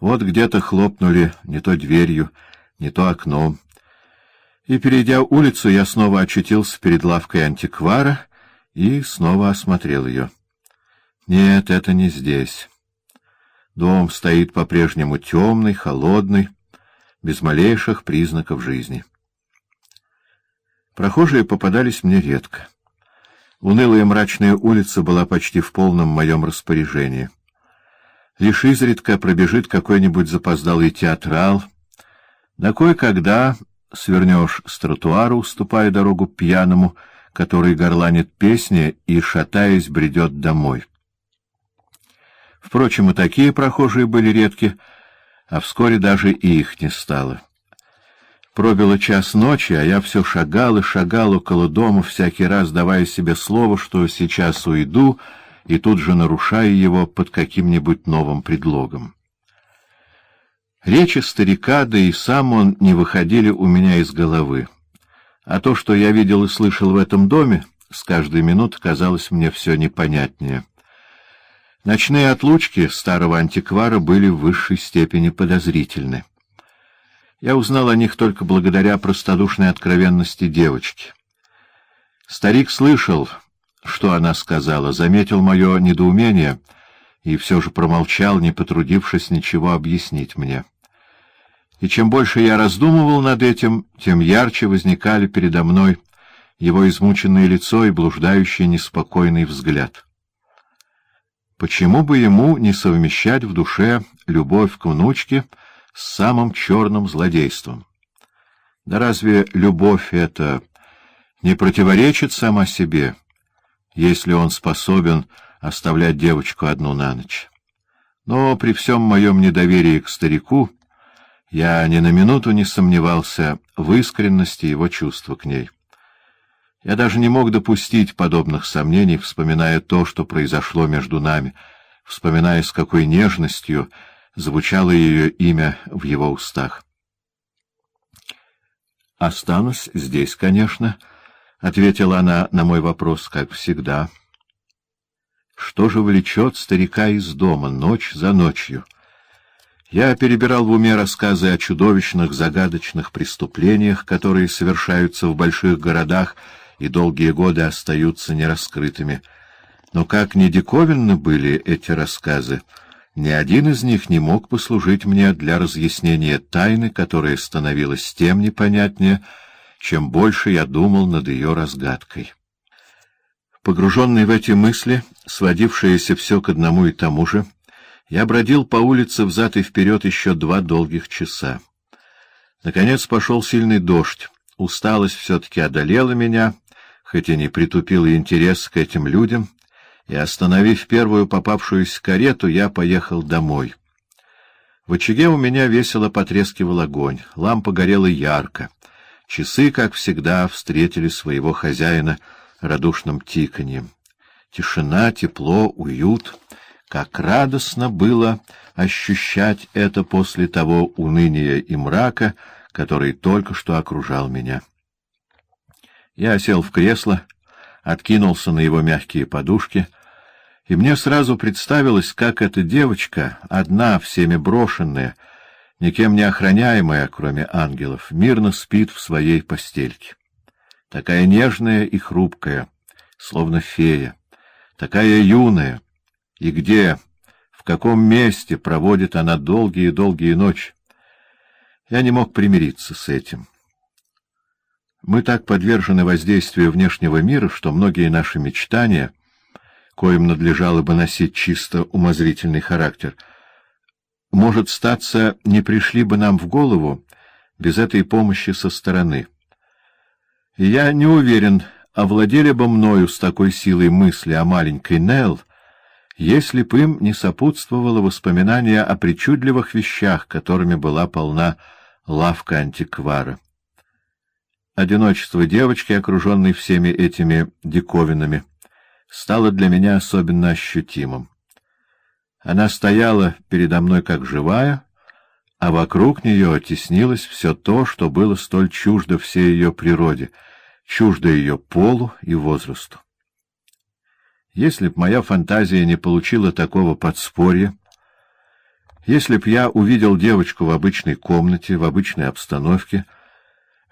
Вот где-то хлопнули не то дверью, не то окном. И, перейдя улицу, я снова очутился перед лавкой антиквара и снова осмотрел ее. Нет, это не здесь. Дом стоит по-прежнему темный, холодный, без малейших признаков жизни. Прохожие попадались мне редко. Унылая мрачная улица была почти в полном моем распоряжении. Лишь изредка пробежит какой-нибудь запоздалый театрал, да кое-когда свернешь с тротуара, уступая дорогу пьяному, который горланит песни и, шатаясь, бредет домой. Впрочем, и такие прохожие были редки, а вскоре даже и их не стало. Пробило час ночи, а я все шагал и шагал около дома, всякий раз давая себе слово, что сейчас уйду, и тут же нарушая его под каким-нибудь новым предлогом. Речи старика, да и сам он не выходили у меня из головы. А то, что я видел и слышал в этом доме, с каждой минуты казалось мне все непонятнее. Ночные отлучки старого антиквара были в высшей степени подозрительны. Я узнал о них только благодаря простодушной откровенности девочки. Старик слышал, что она сказала, заметил мое недоумение и все же промолчал, не потрудившись ничего объяснить мне. И чем больше я раздумывал над этим, тем ярче возникали передо мной его измученное лицо и блуждающий неспокойный взгляд. Почему бы ему не совмещать в душе любовь к внучке с самым черным злодейством? Да разве любовь эта не противоречит сама себе, если он способен оставлять девочку одну на ночь? Но при всем моем недоверии к старику я ни на минуту не сомневался в искренности его чувства к ней. Я даже не мог допустить подобных сомнений, вспоминая то, что произошло между нами, вспоминая, с какой нежностью звучало ее имя в его устах. «Останусь здесь, конечно», — ответила она на мой вопрос, как всегда. «Что же влечет старика из дома ночь за ночью?» Я перебирал в уме рассказы о чудовищных, загадочных преступлениях, которые совершаются в больших городах и долгие годы остаются нераскрытыми. Но как ни диковинны были эти рассказы, ни один из них не мог послужить мне для разъяснения тайны, которая становилась тем непонятнее, чем больше я думал над ее разгадкой. Погруженный в эти мысли, сводившиеся все к одному и тому же, я бродил по улице взад и вперед еще два долгих часа. Наконец пошел сильный дождь. Усталость все-таки одолела меня, хоть и не притупила интерес к этим людям, и, остановив первую попавшуюся карету, я поехал домой. В очаге у меня весело потрескивал огонь, лампа горела ярко. Часы, как всегда, встретили своего хозяина радушным тиканьем. Тишина, тепло, уют — как радостно было ощущать это после того уныния и мрака, который только что окружал меня. Я сел в кресло, откинулся на его мягкие подушки, и мне сразу представилось, как эта девочка, одна, всеми брошенная, никем не охраняемая, кроме ангелов, мирно спит в своей постельке. Такая нежная и хрупкая, словно фея, такая юная, и где, в каком месте проводит она долгие-долгие ночи. Я не мог примириться с этим. Мы так подвержены воздействию внешнего мира, что многие наши мечтания, коим надлежало бы носить чисто умозрительный характер, может статься, не пришли бы нам в голову без этой помощи со стороны. Я не уверен, овладели бы мною с такой силой мысли о маленькой Нелл, если б им не сопутствовало воспоминание о причудливых вещах, которыми была полна лавка антиквара. Одиночество девочки, окруженной всеми этими диковинами, стало для меня особенно ощутимым. Она стояла передо мной как живая, а вокруг нее теснилось все то, что было столь чуждо всей ее природе, чуждо ее полу и возрасту. Если б моя фантазия не получила такого подспорья, Если б я увидел девочку в обычной комнате, в обычной обстановке,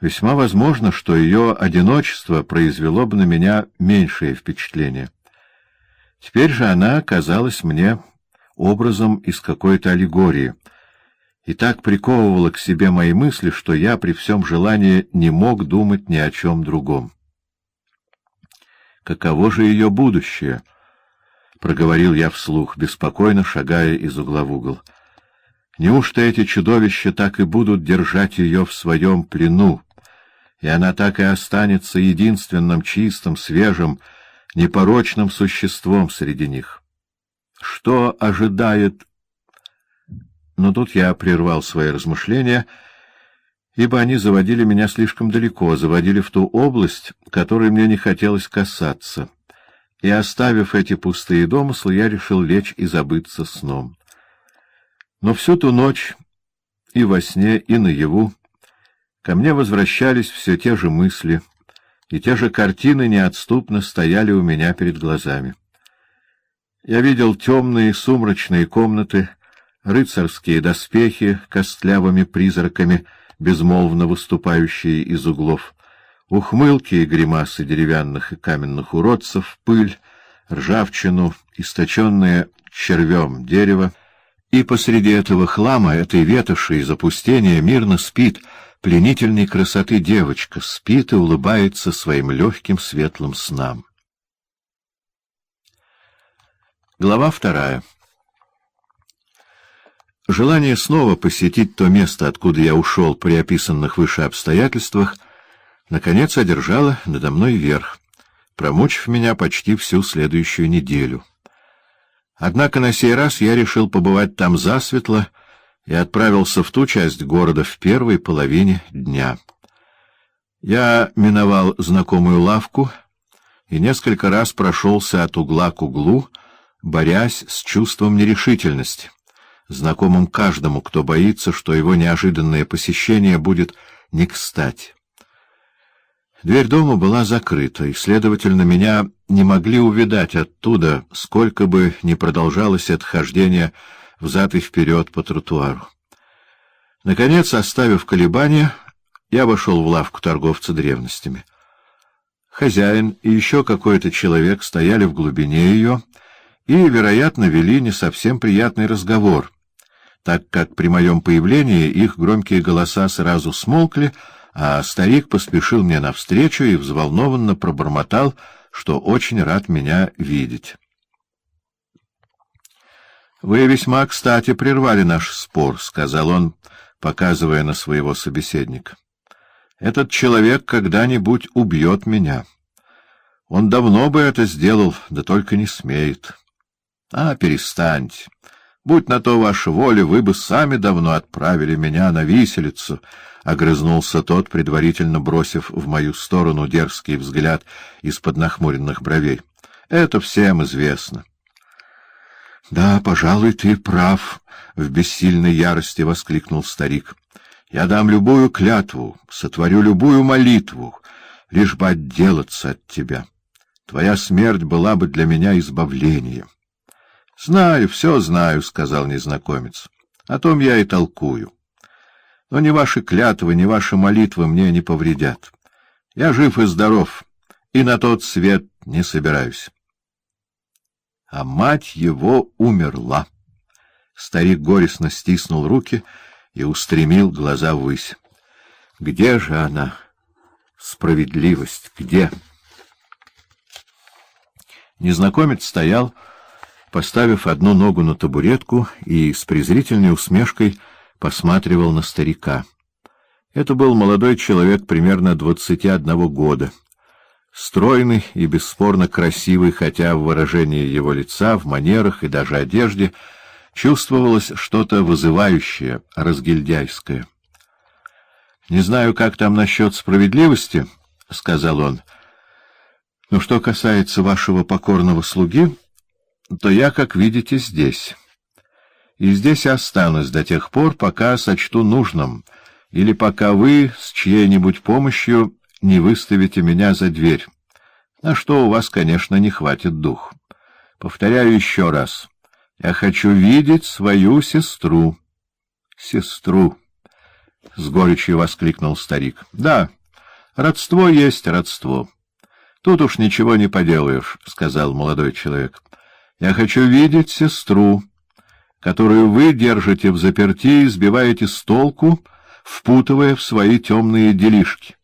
весьма возможно, что ее одиночество произвело бы на меня меньшее впечатление. Теперь же она казалась мне образом из какой-то аллегории, и так приковывала к себе мои мысли, что я при всем желании не мог думать ни о чем другом. Каково же ее будущее? — проговорил я вслух, беспокойно шагая из угла в угол. — Неужто эти чудовища так и будут держать ее в своем плену, и она так и останется единственным чистым, свежим, непорочным существом среди них? Что ожидает... Но тут я прервал свои размышления, ибо они заводили меня слишком далеко, заводили в ту область, которой мне не хотелось касаться, и, оставив эти пустые домыслы, я решил лечь и забыться сном. Но всю ту ночь и во сне, и наяву ко мне возвращались все те же мысли, и те же картины неотступно стояли у меня перед глазами. Я видел темные сумрачные комнаты, рыцарские доспехи костлявыми призраками, безмолвно выступающие из углов, ухмылки и гримасы деревянных и каменных уродцев, пыль, ржавчину, источенное червем дерево, и посреди этого хлама, этой ветоши и запустения мирно спит пленительной красоты девочка, спит и улыбается своим легким светлым снам. Глава вторая Желание снова посетить то место, откуда я ушел при описанных выше обстоятельствах, наконец одержало надо мной верх, промучив меня почти всю следующую неделю — Однако на сей раз я решил побывать там засветло и отправился в ту часть города в первой половине дня. Я миновал знакомую лавку и несколько раз прошелся от угла к углу, борясь с чувством нерешительности, знакомым каждому, кто боится, что его неожиданное посещение будет не кстати. Дверь дома была закрыта, и, следовательно, меня не могли увидать оттуда, сколько бы ни продолжалось отхождение взад и вперед по тротуару. Наконец, оставив колебания, я вошел в лавку торговца древностями. Хозяин и еще какой-то человек стояли в глубине ее и, вероятно, вели не совсем приятный разговор, так как при моем появлении их громкие голоса сразу смолкли, а старик поспешил мне навстречу и взволнованно пробормотал, что очень рад меня видеть. — Вы весьма кстати прервали наш спор, — сказал он, показывая на своего собеседника. — Этот человек когда-нибудь убьет меня. Он давно бы это сделал, да только не смеет. — А, перестаньте. Будь на то ваша воля, вы бы сами давно отправили меня на виселицу, — огрызнулся тот, предварительно бросив в мою сторону дерзкий взгляд из-под нахмуренных бровей. — Это всем известно. — Да, пожалуй, ты прав, — в бессильной ярости воскликнул старик. — Я дам любую клятву, сотворю любую молитву, лишь бы отделаться от тебя. Твоя смерть была бы для меня избавлением. — Знаю, все знаю, — сказал незнакомец. — О том я и толкую. Но ни ваши клятвы, ни ваши молитвы мне не повредят. Я жив и здоров, и на тот свет не собираюсь. А мать его умерла. Старик горестно стиснул руки и устремил глаза ввысь. Где же она? Справедливость где? Незнакомец стоял, поставив одну ногу на табуретку и с презрительной усмешкой — посматривал на старика. Это был молодой человек примерно двадцати одного года. Стройный и бесспорно красивый, хотя в выражении его лица, в манерах и даже одежде чувствовалось что-то вызывающее, разгильдяйское. — Не знаю, как там насчет справедливости, — сказал он, — но что касается вашего покорного слуги, то я, как видите, здесь и здесь останусь до тех пор, пока сочту нужным, или пока вы с чьей-нибудь помощью не выставите меня за дверь, на что у вас, конечно, не хватит дух. Повторяю еще раз, Я хочу видеть свою сестру. — Сестру! — с горечью воскликнул старик. — Да, родство есть родство. Тут уж ничего не поделаешь, — сказал молодой человек. — Я хочу видеть сестру, которую вы держите в заперти и сбиваете с толку, впутывая в свои темные делишки.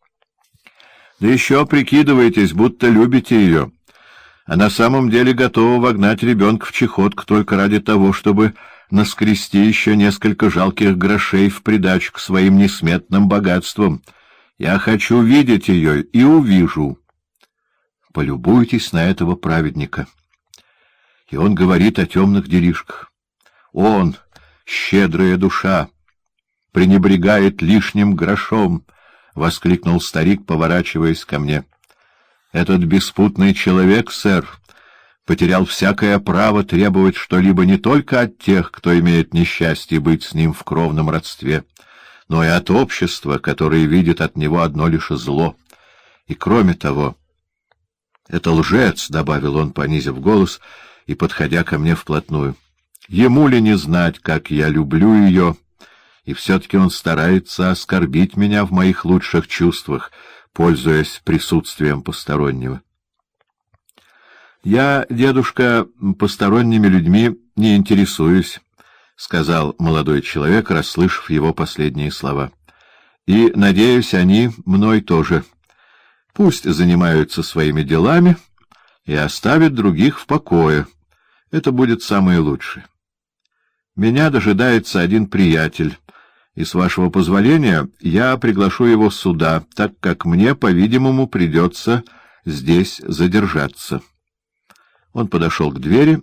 Да еще прикидываетесь, будто любите ее а на самом деле готова вогнать ребенка в чехотку только ради того, чтобы наскрести еще несколько жалких грошей в придачу к своим несметным богатствам. Я хочу видеть ее и увижу. Полюбуйтесь на этого праведника. И он говорит о темных делишках. Он, щедрая душа, пренебрегает лишним грошом, — воскликнул старик, поворачиваясь ко мне. Этот беспутный человек, сэр, потерял всякое право требовать что-либо не только от тех, кто имеет несчастье быть с ним в кровном родстве, но и от общества, которое видит от него одно лишь зло. И кроме того... — Это лжец, — добавил он, понизив голос и подходя ко мне вплотную. — Ему ли не знать, как я люблю ее, и все-таки он старается оскорбить меня в моих лучших чувствах — пользуясь присутствием постороннего. — Я, дедушка, посторонними людьми не интересуюсь, — сказал молодой человек, расслышав его последние слова. — И, надеюсь, они мной тоже. Пусть занимаются своими делами и оставят других в покое. Это будет самое лучшее. Меня дожидается один приятель, и, с вашего позволения, я приглашу его сюда, так как мне, по-видимому, придется здесь задержаться. Он подошел к двери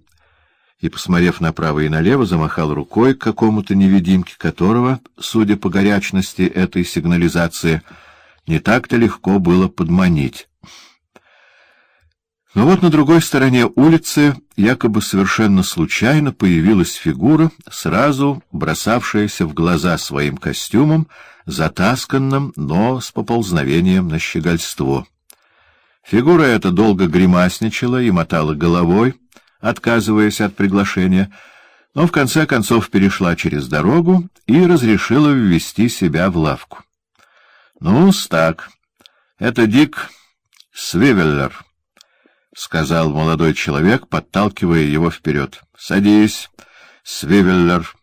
и, посмотрев направо и налево, замахал рукой какому-то невидимке, которого, судя по горячности этой сигнализации, не так-то легко было подманить. Но вот на другой стороне улицы, якобы совершенно случайно, появилась фигура, сразу бросавшаяся в глаза своим костюмом, затасканным, но с поползновением на щегольство. Фигура эта долго гримасничала и мотала головой, отказываясь от приглашения, но в конце концов перешла через дорогу и разрешила ввести себя в лавку. — Ну-с так, это Дик Свивеллер. — сказал молодой человек, подталкивая его вперед. — Садись, Свивеллер.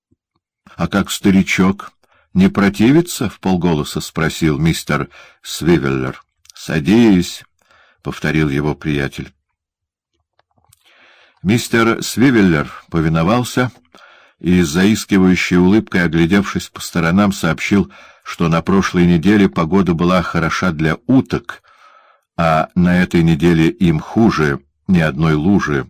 — А как старичок? Не противится? — в полголоса спросил мистер Свивеллер. — Садись, — повторил его приятель. Мистер Свивеллер повиновался и, с заискивающей улыбкой, оглядевшись по сторонам, сообщил, что на прошлой неделе погода была хороша для уток — а на этой неделе им хуже ни одной лужи,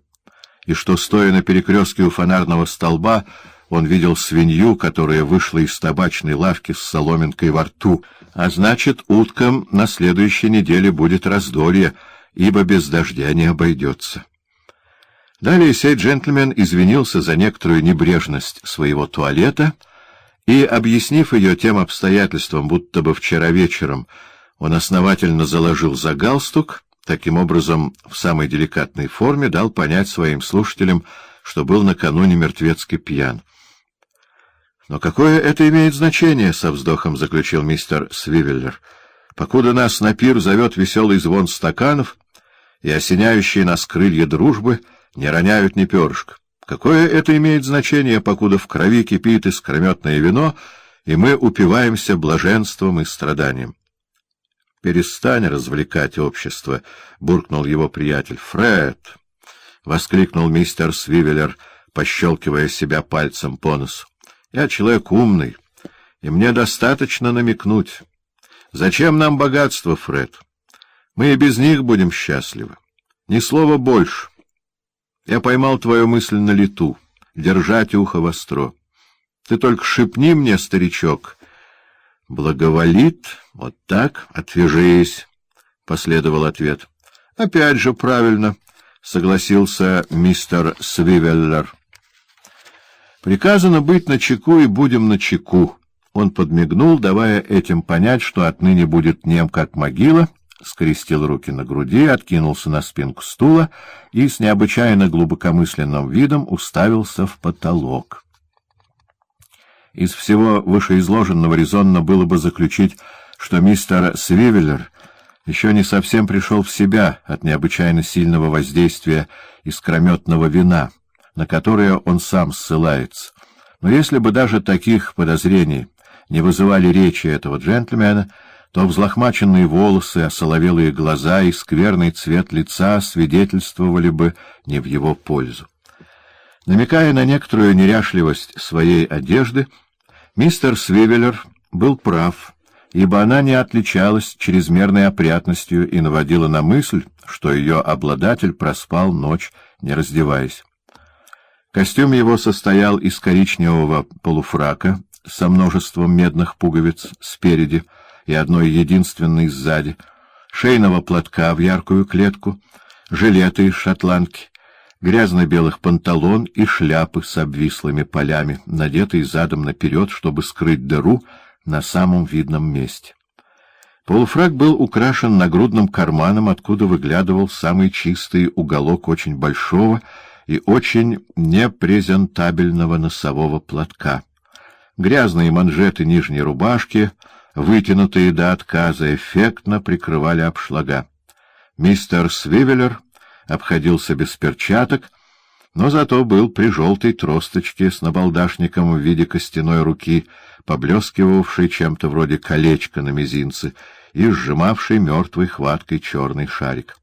и что, стоя на перекрестке у фонарного столба, он видел свинью, которая вышла из табачной лавки с соломинкой во рту, а значит, уткам на следующей неделе будет раздолье, ибо без дождя не обойдется. Далее сей джентльмен извинился за некоторую небрежность своего туалета и, объяснив ее тем обстоятельством, будто бы вчера вечером он основательно заложил за галстук, таким образом в самой деликатной форме дал понять своим слушателям, что был накануне мертвецки пьян. «Но какое это имеет значение?» — со вздохом заключил мистер Свивеллер. «Покуда нас на пир зовет веселый звон стаканов, и осеняющие нас крылья дружбы не роняют ни перышка. Какое это имеет значение, покуда в крови кипит искрометное вино, и мы упиваемся блаженством и страданием?» «Перестань развлекать общество», — буркнул его приятель. «Фред!» — воскликнул мистер Свивеллер, пощелкивая себя пальцем по носу. «Я человек умный, и мне достаточно намекнуть. Зачем нам богатство, Фред? Мы и без них будем счастливы. Ни слова больше. Я поймал твою мысль на лету. Держать ухо востро. Ты только шепни мне, старичок, — Благоволит, вот так, отвяжись, — последовал ответ. — Опять же правильно, — согласился мистер Свивеллер. — Приказано быть на чеку и будем на чеку. Он подмигнул, давая этим понять, что отныне будет нем как могила, скрестил руки на груди, откинулся на спинку стула и с необычайно глубокомысленным видом уставился в потолок. Из всего вышеизложенного резонно было бы заключить, что мистер Свивеллер еще не совсем пришел в себя от необычайно сильного воздействия искрометного вина, на которое он сам ссылается. Но если бы даже таких подозрений не вызывали речи этого джентльмена, то взлохмаченные волосы, осоловелые глаза и скверный цвет лица свидетельствовали бы не в его пользу. Намекая на некоторую неряшливость своей одежды, мистер Свивеллер был прав, ибо она не отличалась чрезмерной опрятностью и наводила на мысль, что ее обладатель проспал ночь, не раздеваясь. Костюм его состоял из коричневого полуфрака со множеством медных пуговиц спереди — и одной единственной сзади, шейного платка в яркую клетку, жилеты из шотландки, грязно-белых панталон и шляпы с обвислыми полями, надетые задом наперед, чтобы скрыть дыру на самом видном месте. Полуфрак был украшен нагрудным карманом, откуда выглядывал самый чистый уголок очень большого и очень непрезентабельного носового платка. Грязные манжеты нижней рубашки — вытянутые до отказа, эффектно прикрывали обшлага. Мистер Свивеллер обходился без перчаток, но зато был при желтой тросточке с набалдашником в виде костяной руки, поблескивавшей чем-то вроде колечка на мизинце и сжимавшей мертвой хваткой черный шарик.